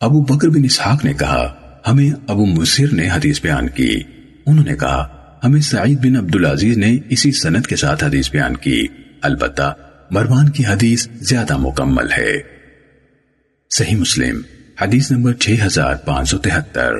ابو بکر بن اسحاق نے کہا، ہمیں ابو مصر نے حدیث بیان کی۔ انہوں نے کہا، ہمیں سعید بن عبدالعزیز نے اسی سنت کے ساتھ حدیث بیان کی۔ البتہ، مروان کی حدیث زیادہ مکمل ہے۔ صحیح مسلم، حدیث نمبر 6573